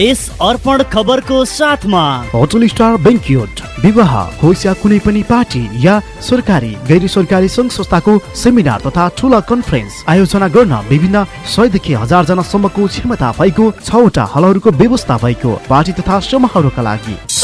यस अर्पण खबरको साथमा। Hotel star विवाह होस् कुनै पनि पार्टी या सरकारी गैर सरकारी सङ्घ संस्थाको सेमिनार तथा ठुला कन्फरेन्स आयोजना गर्न विभिन्न सयदेखि हजार जनासम्मको क्षमता भएको छवटा हलहरूको व्यवस्था भएको पार्टी तथा समूहहरूका लागि।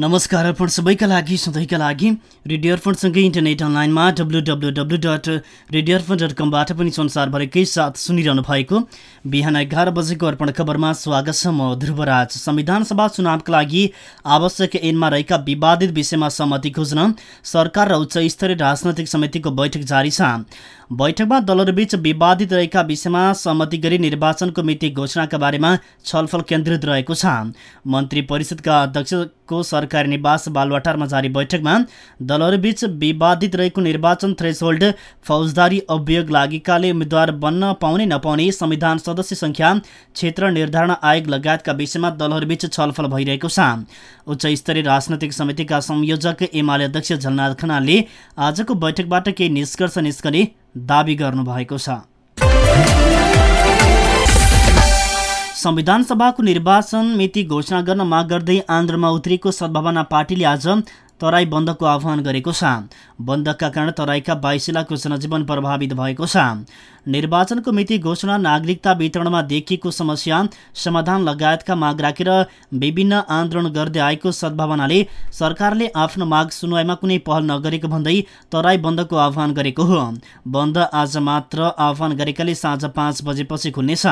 नमस्कार अर्पण सबैका लागि सधैँका लागि। रेडियो अर्पणसँगै इन्टरनेट अनलाइनमा W W W dot radio Arpan dot कमबाट पनि संसारभरिकै साथ सुनिरहनु भएको बिहान एघार बजेको अर्पण खबरमा स्वागत छ म ध्रुवराज। संविधान सभा चुनावका लागि आवश्यक ऐनमा रहेका विवादित विषयमा सहमति खोज्न सरकार र उच्च स्तरीय राजनैतिक समितिको बैठक जारी छ। बैठकमा दलहरूबीच विवादित रहेका विषयमा सहमति गरी निर्वाचनको मिति घोषणाका बारेमा छलफल केन्द्रित रहेको छ। मन्त्री परिषदका अध्यक्षको सरकारी निवास बालवाटारमा जारी बैठकमा दलहरूबीच विवादित रहेको निर्वाचन थ्रेसहोल्ड फौजदारी अभियोग लागेकाले उम्मेद्वार बन्न पाउने नपाउने संविधान सदस्य सङ्ख्या क्षेत्र निर्धारण आयोग लगायतका विषयमा दलहरूबीच छलफल भइरहेको छ। उच्च स्तरीय राजनैतिक समितिका संयोजक एमाले अध्यक्ष झलनाथ खनालले आजको बैठकबाट केही निष्कर्ष निस्कने दावी गर्नुभएको छ। संविधान सभाको निर्वाचन मिति घोषणा गर्न माग गर्दै आन्द्रमा उत्रिएको सद्भावना पार्टीले आज तराई बन्दको आह्वान गरेको छ। बन्दका कारण तराईका बाइस लाखको जनजीवन प्रभावित भएको छ। निर्वाचनको मिति घोषणा नागरिकता वितरणमा देखिएको समस्या समाधान लगायतका माग राखेर विभिन्न आन्दोलन गर्दै आएको सद्भावनाले सरकारले आफ्नो माग सुनवाईमा कुनै पहल नगरेको भन्दै तराई बन्दको आह्वान गरेको हो। बन्द आज मात्र आह्वान गरेकाले साँझ पाँच बजेपछि खुल्नेछ।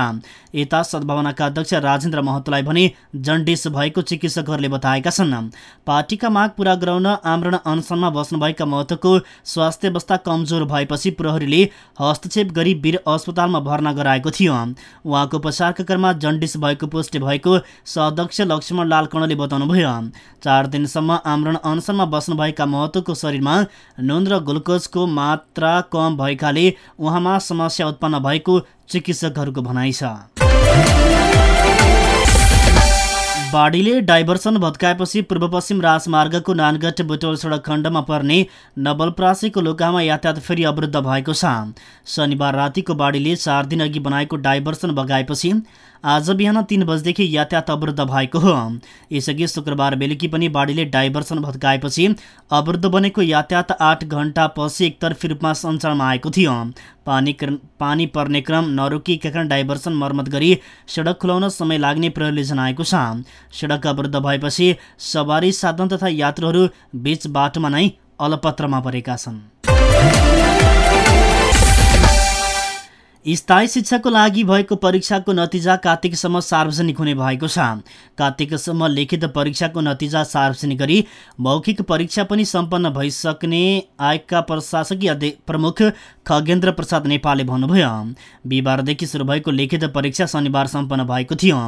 यता सद्भावनाका अध्यक्ष राजेन्द्र महतोलाई भने जन्डिस भएको चिकित्सकहरूले बताएका छन्। पार्टीका माग पूरा गराउन आमरण अनसनमा बस्नुभएका महतोको स्वास्थ्य अवस्था कमजोर भएपछि प्रहरीले हस्तक्षेप गरी वीर अस्पतालमा भर्ना गराएको थियो। उहाँको उपचारका क्रममा जन्डिस भएको पुष्टि भएको सदक्ष लक्ष्मण लाल कणले बताउनुभयो। चार दिनसम्म आमरण अनसनमा बस्नुभएका महतोको शरीरमा नुन र ग्लुकोजको मात्रा कम भएकाले उहाँमा समस्या उत्पन्न भएको चिकित्सकहरूको भनाइ छ। बाढीले डाइभर्सन भत्काएपछि पूर्व पश्चिम राजमार्गको नानगढ बुटोल सडक खण्डमा पर्ने नवलप्रासीको लोकामा यातायात फेरि अवरुद्ध भएको छ। शनिबार रातिको बाढीले चार दिन अघि बनाएको डाइभर्सन बगाएपछि आज बिहान तिन बजेदेखि यातायात अवरुद्ध भएको हो। यसअघि शुक्रबार बेलुकी पनि बाढीले डाइभर्सन भत्काएपछि अवरुद्ध बनेको यातायात आठ घन्टापछि एकतर्फी रूपमा सञ्चालनमा आएको थियो। पानी पानी पर्ने क्रम नरोकिएका कारण डाइभर्सन मर्मत गरी सडक खुलाउन समय लाग्ने प्रहरीले जनाएको छ। सडक अवरुद्ध भएपछि सवारी साधन तथा यात्रुहरू बीच बाटोमा नै अलपत्रमा परेका छन्। स्थायी शिक्षाको लागि भएको परीक्षाको नतिजा कार्तिकसम्म सार्वजनिक हुने भएको छ। कार्तिकसम्म लिखित परीक्षाको नतिजा सार्वजनिक गरी मौखिक परीक्षा पनि सम्पन्न भइसक्ने आयोगका प्रशासकीय प्रमुख खगेन्द्र प्रसाद नेपालले भन्नुभयो। बिहिबारदेखि सुरु भएको लिखित परीक्षा शनिबार सम्पन्न भएको थियो।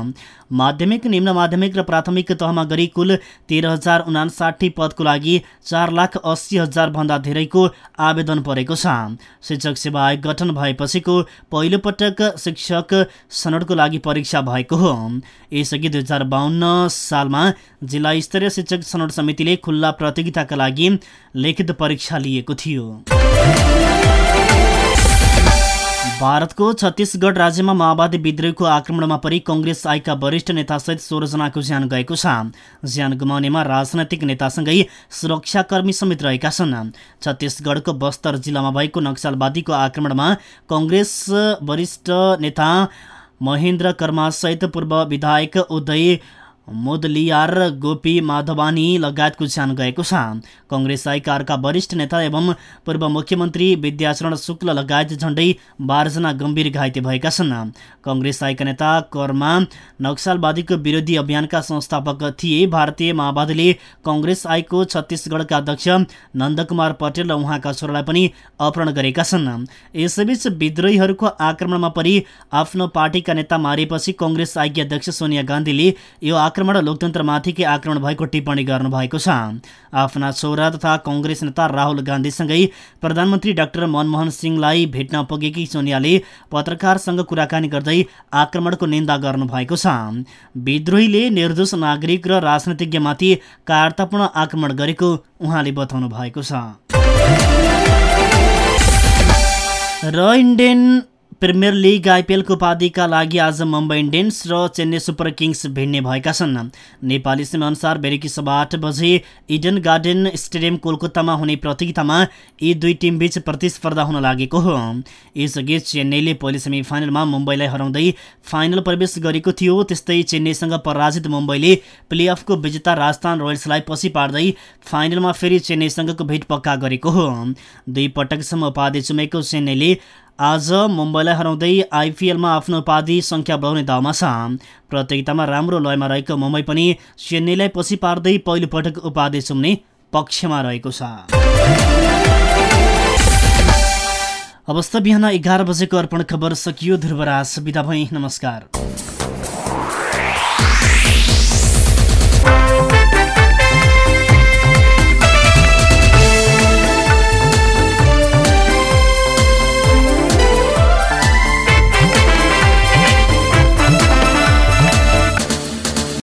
माध्यमिक निम्न माध्यमिक र प्राथमिक तहमा गरी कुल तेह्र हजार उनासाठी पदको लागि चार लाख अस्सी हजारभन्दा धेरैको आवेदन परेको छ। शिक्षक सेवा आयोग गठन भएपछिको पहिलोपटक शिक्षक सनदको लागि परीक्षा भएको हो। यसअघि दुई हजार बाहन्न सालमा जिल्ला स्तरीय शिक्षक सनद समितिले खुल्ला प्रतियोगिताका लागि लिखित परीक्षा लिएको थियो। भारतको छत्तिसगढ राज्यमा माओवादी विद्रोहको आक्रमणमा परि कङ्ग्रेस आइका वरिष्ठ नेतासहित सोह्रजनाको ज्यान गएको छ। ज्यान गुमाउनेमा राजनैतिक नेतासँगै सुरक्षाकर्मी समेत रहेका छन्। छत्तिसगढको बस्तर जिल्लामा भएको नक्सलवादीको आक्रमणमा कङ्ग्रेस वरिष्ठ नेता महेन्द्र कर्मासहित पूर्व विधायक उदय मोदलियार गोपी माधवानी लगायतको ज्यान गएको छ। कङ्ग्रेस आइकारका वरिष्ठ नेता एवं पूर्व मुख्यमन्त्री विद्याचरण शुक्ल लगायत झण्डै बाह्रजना गम्भीर घाइते भएका छन्। कङ्ग्रेस आइका नेता कर्मा नक्सलवादीको विरोधी अभियानका संस्थापक थिए। भारतीय माओवादीले कङ्ग्रेस आइको छत्तिसगढका अध्यक्ष नन्दकुमार पटेल र उहाँका छोरालाई पनि अपहरण गरेका छन्। यसैबीच विद्रोहीहरूको आक्रमणमा परि आफ्नो पार्टीका नेता मारिएपछि कङ्ग्रेस आइकी अध्यक्ष सोनिया गान्धीले यो आक्रमण लोकतन्त्रमाथिकै आक्रमण भएको टिप्पणी गर्नुभएको छ। आफ्ना छोरा तथा कङ्ग्रेस नेता राहुल गान्धीसँगै प्रधानमन्त्री डाक्टर मनमोहन सिंहलाई भेट्न पुगेकी सोनियाले पत्रकारसँग कुराकानी गर्दै आक्रमणको निन्दा गर्नुभएको छ। विद्रोहीले निर्दोष नागरिक र राजनीतिज्ञमाथि कायरतापूर्ण आक्रमण गरेको उहाँले बताउनु भएको छ। र इन्डियन प्रिमियर लिग आइपिएलको उपाधिका लागि आज मुम्बई इन्डियन्स र चेन्नई सुपर किङ्स भिड्ने भएका छन्। नेपाली समयअनुसार बेलुकी सभा आठ बजे इडन गार्डन स्टेडियम कोलकातामा हुने प्रतियोगितामा यी दुई टिमबीच प्रतिस्पर्धा हुन लागेको हो। यसअघि चेन्नईले पहिलो सेमी फाइनलमा मुम्बईलाई हराउँदै फाइनल प्रवेश गरेको थियो। त्यस्तै चेन्नईसँग पराजित मुम्बईले प्लेअफको विजेता राजस्थान रोयल्सलाई पछि पार्दै फाइनलमा फेरि चेन्नईसँगको भेट पक्का गरेको हो। दुई पटकसम्म उपाधि चुमेको चेन्नईले आज मुम्बईलाई हराउँदै आइपिएलमा आफ्नो उपाधि सङ्ख्या बढाउने दाउमा छ। प्रतियोगितामा राम्रो लयमा रहेको मुम्बई पनि चेन्नईलाई पछि पार्दै पहिलोपटक उपाधि चुम्ने पक्षमा रहेको छ। अवस्था बिहान एघार बजेको अर्पण खबर सकियो। ध्रुवराज बिदा भई। नमस्कार।